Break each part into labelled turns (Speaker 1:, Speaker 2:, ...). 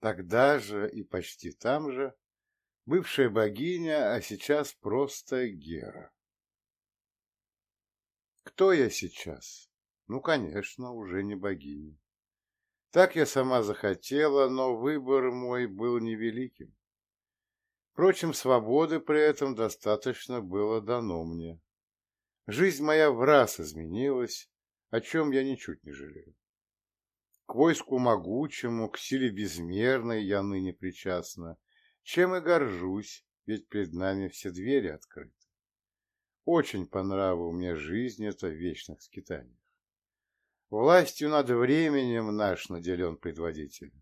Speaker 1: Тогда же и почти там же бывшая богиня, а сейчас просто Гера. Кто я сейчас? Ну, конечно, уже не богиня. Так я сама захотела, но выбор мой был невеликим. Впрочем, свободы при этом достаточно было дано мне. Жизнь моя в раз изменилась, о чем я ничуть не жалею. К войску могучему, к силе безмерной я ныне причастна, чем и горжусь, ведь перед нами все двери открыты. Очень по нраву мне жизнь эта в вечных скитаниях. Властью над временем наш наделен предводитель.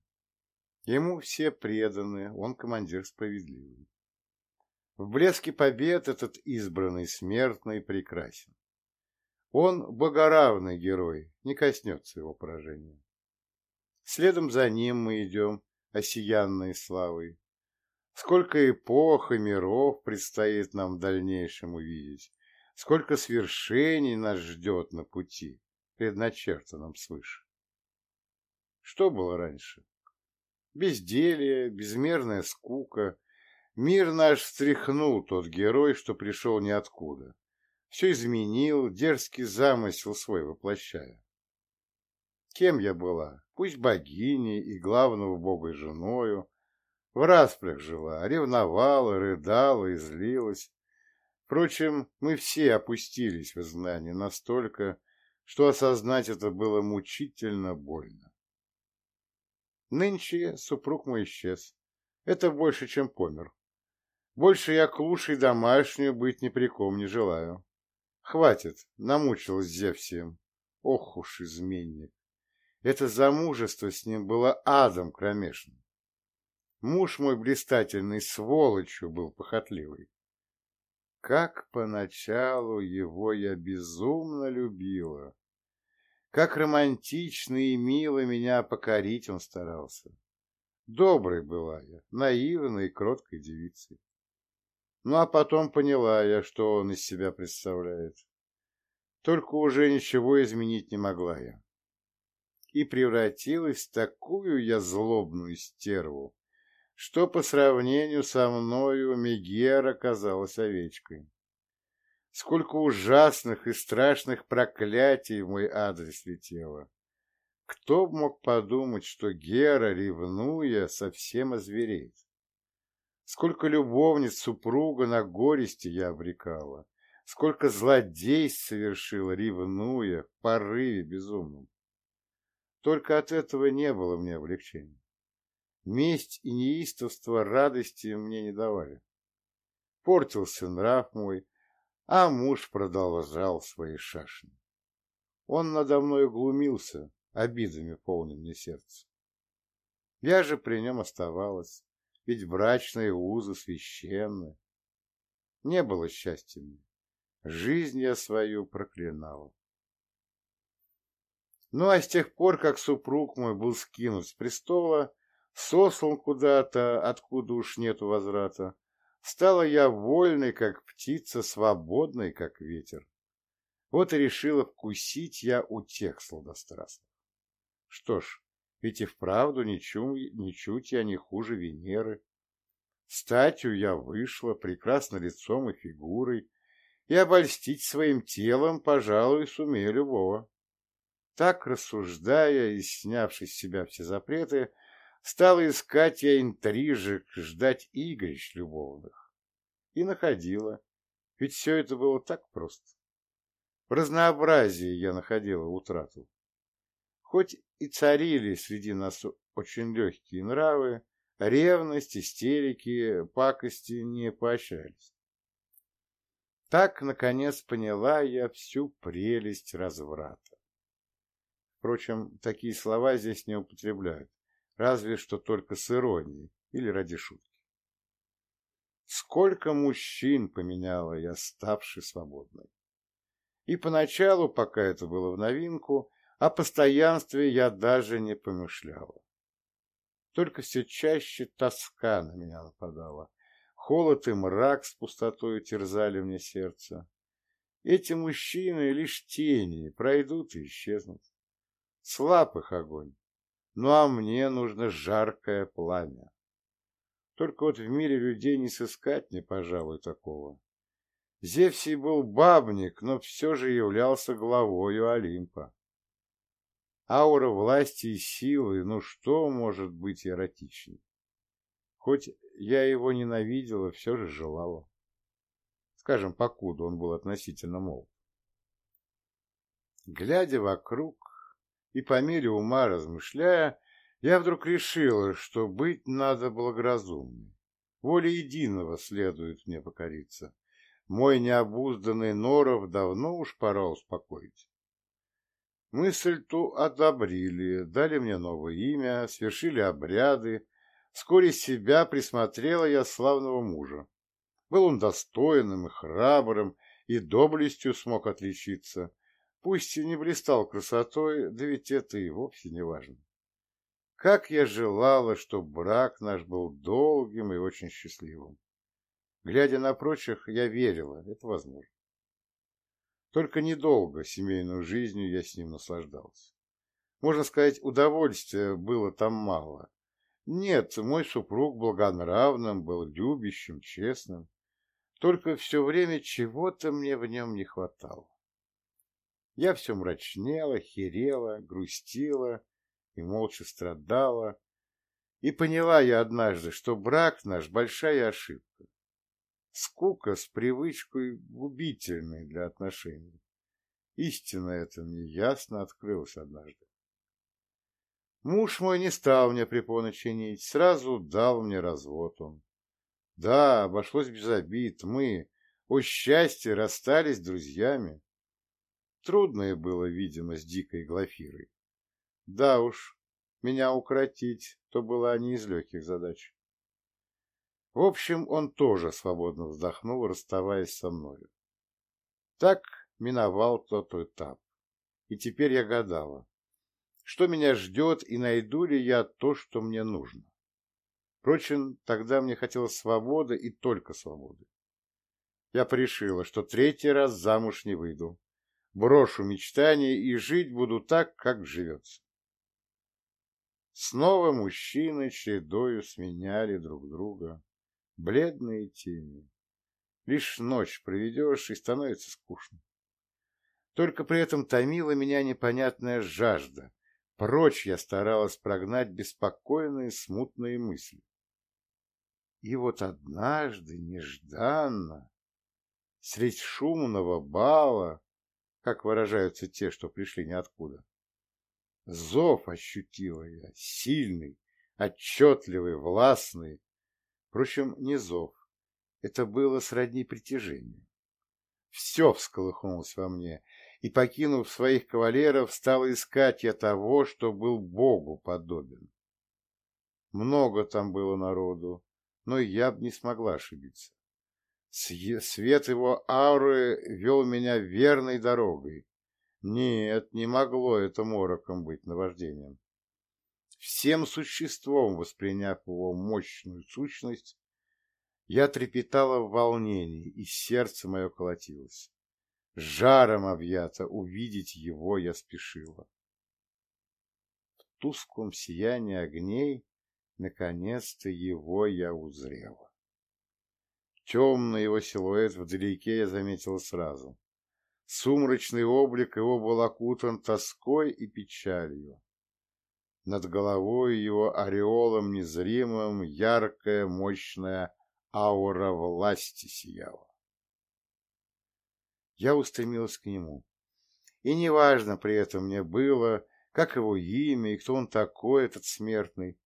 Speaker 1: Ему все преданы, он командир справедливый. В блеске побед этот избранный смертный прекрасен. Он богоравный герой, не коснется его поражения. Следом за ним мы идем, осиянной славой. Сколько эпох и миров предстоит нам в дальнейшем увидеть, сколько свершений нас ждет на пути, предначертанном свыше. Что было раньше? Безделье, безмерная скука. Мир наш встряхнул тот герой, что пришел ниоткуда. Все изменил, дерзкий замысел свой воплощая. Кем я была? Пусть богиней и главного бога женою, в расплях жила, ревновала, рыдала и злилась. Впрочем, мы все опустились в знание настолько, что осознать это было мучительно больно. Нынче супруг мой исчез. Это больше, чем помер. Больше я клушей домашнюю быть ни при ком не желаю. Хватит, намучилась Зевсием. Ох уж изменник. Это замужество с ним было адом кромешным. Муж мой блистательный сволочью был похотливый. Как поначалу его я безумно любила. Как романтично и мило меня покорить он старался. Доброй была я, наивной и кроткой девицей. Ну, а потом поняла я, что он из себя представляет. Только уже ничего изменить не могла я. И превратилась в такую я злобную стерву, что по сравнению со мною Мегера казалась овечкой. Сколько ужасных и страшных проклятий в мой адрес летело. Кто б мог подумать, что Гера, ревнуя, совсем озвереет? Сколько любовниц супруга на горести я обрекала, сколько злодейств совершила, ревнуя, в порыве безумном. Только от этого не было мне облегчения. Месть и неистовство радости мне не давали. Портился нрав мой, а муж продолжал свои шашни. Он надо мной глумился, обидами полным мне сердце. Я же при нем оставалась, ведь брачные узы священны. Не было счастья мне. Жизнь я свою проклинала. Ну а с тех пор, как супруг мой был скинут с престола, сослан куда-то, откуда уж нету возврата. Стала я вольной, как птица, свободной, как ветер. Вот и решила вкусить я у тех сладострастных. Что ж, ведь и вправду ничуть, ничуть я не хуже Венеры. Статью я вышла, прекрасно лицом и фигурой, и обольстить своим телом, пожалуй, сумею любого. Так, рассуждая и снявшись с себя все запреты, Стала искать я интрижек, ждать игрищ любовных. И находила, ведь все это было так просто. В разнообразии я находила утрату. Хоть и царили среди нас очень легкие нравы, ревность, истерики, пакости не поощрялись. Так, наконец, поняла я всю прелесть разврата. Впрочем, такие слова здесь не употребляют разве что только с иронией или ради шутки. Сколько мужчин поменяла я, ставший свободной. И поначалу, пока это было в новинку, о постоянстве я даже не помышляла. Только все чаще тоска на меня нападала. Холод и мрак с пустотой терзали мне сердце. Эти мужчины лишь тени, пройдут и исчезнут. Слаб их огонь, Ну а мне нужно жаркое пламя. Только вот в мире людей не сыскать мне, пожалуй, такого. Зевсий был бабник, но все же являлся главою Олимпа. Аура власти и силы, ну что может быть эротичней? Хоть я его ненавидела, все же желала. Скажем, покуда он был относительно молод. Глядя вокруг и по мере ума размышляя, я вдруг решила, что быть надо благоразумной. Воле единого следует мне покориться. Мой необузданный норов давно уж пора успокоить. Мысль ту одобрили, дали мне новое имя, свершили обряды. Вскоре себя присмотрела я славного мужа. Был он достойным и храбрым, и доблестью смог отличиться. Пусть и не блистал красотой, да ведь это и вовсе не важно. Как я желала, чтобы брак наш был долгим и очень счастливым. Глядя на прочих, я верила, это возможно. Только недолго семейную жизнью я с ним наслаждался. Можно сказать, удовольствия было там мало. Нет, мой супруг благонравным был, любящим, честным. Только все время чего-то мне в нем не хватало. Я все мрачнела, херела, грустила и молча страдала. И поняла я однажды, что брак наш — большая ошибка. Скука с привычкой губительной для отношений. Истина эта мне ясно открылась однажды. Муж мой не стал мне препоны чинить, сразу дал мне развод он. Да, обошлось без обид, мы, о счастье, расстались друзьями. Трудное было, видимо, с дикой Глафирой. Да уж, меня укротить, то была не из легких задач. В общем, он тоже свободно вздохнул, расставаясь со мною. Так миновал тот этап. И теперь я гадала, что меня ждет и найду ли я то, что мне нужно. Впрочем, тогда мне хотелось свободы и только свободы. Я порешила, что третий раз замуж не выйду. Брошу мечтания и жить буду так, как живется. Снова мужчины чередою сменяли друг друга бледные тени. Лишь ночь проведешь, и становится скучно. Только при этом томила меня непонятная жажда. Прочь я старалась прогнать беспокойные смутные мысли. И вот однажды, нежданно, средь шумного бала, как выражаются те, что пришли ниоткуда, зов ощутила я, сильный, отчетливый, властный, Впрочем, не зов. Это было сродни притяжению. Все всколыхнулось во мне, и, покинув своих кавалеров, стал искать я того, что был Богу подобен. Много там было народу, но я б не смогла ошибиться. Свет его ауры вел меня верной дорогой. Нет, не могло это мороком быть наваждением всем существом восприняв его мощную сущность, я трепетала в волнении, и сердце мое колотилось. Жаром объято увидеть его я спешила. В тусклом сиянии огней наконец-то его я узрела. Темный его силуэт вдалеке я заметила сразу. Сумрачный облик его был окутан тоской и печалью. Над головой его ореолом незримым яркая, мощная аура власти сияла. Я устремилась к нему. И неважно при этом мне было, как его имя и кто он такой, этот смертный.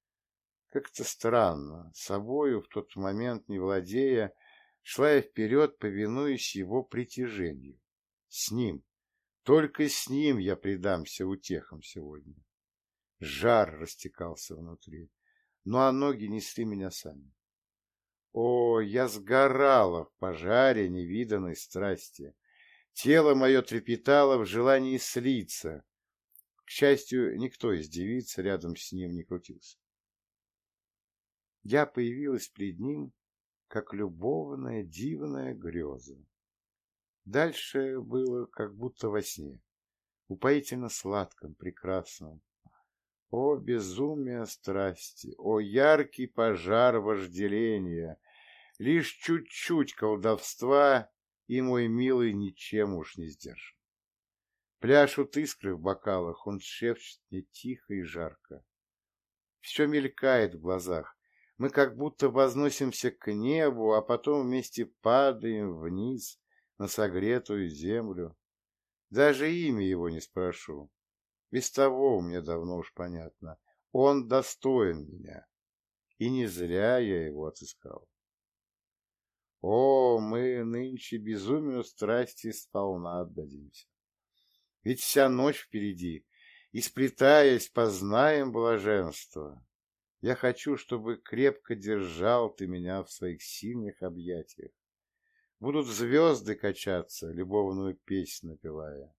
Speaker 1: Как-то странно, собою в тот момент не владея, шла я вперед, повинуясь его притяжению. С ним, только с ним я предамся утехам сегодня. Жар растекался внутри, ну а ноги несли меня сами. О, я сгорала в пожаре невиданной страсти. Тело мое трепетало в желании слиться. К счастью, никто из девиц рядом с ним не крутился. Я появилась пред ним, как любовная дивная греза. Дальше было как будто во сне, упоительно сладком, прекрасном, О, безумие страсти, о, яркий пожар вожделения! Лишь чуть-чуть колдовства, и мой милый ничем уж не сдержан. Пляшут искры в бокалах, он шепчет мне тихо и жарко. Все мелькает в глазах. Мы как будто возносимся к небу, а потом вместе падаем вниз на согретую землю. Даже имя его не спрошу. Без того мне давно уж понятно. Он достоин меня. И не зря я его отыскал. О, мы нынче безумию страсти сполна отдадимся. Ведь вся ночь впереди, и, сплетаясь, познаем блаженство. Я хочу, чтобы крепко держал ты меня в своих сильных объятиях. Будут звезды качаться, любовную песнь напевая.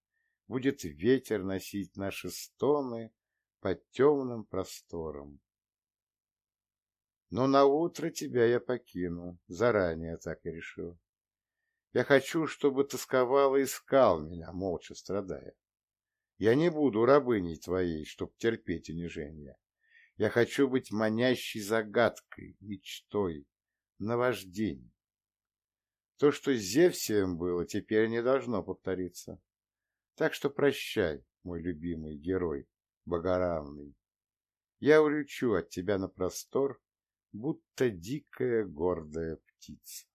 Speaker 1: Будет ветер носить наши стоны по темным просторам. Но на утро тебя я покину, заранее так и решил. Я хочу, чтобы тосковал и искал меня, молча страдая. Я не буду рабыней твоей, чтоб терпеть унижение. Я хочу быть манящей загадкой, мечтой, наваждением. То, что с Зевсием было, теперь не должно повториться. Так что прощай, мой любимый герой, богоравный. Я улечу от тебя на простор, будто дикая гордая птица.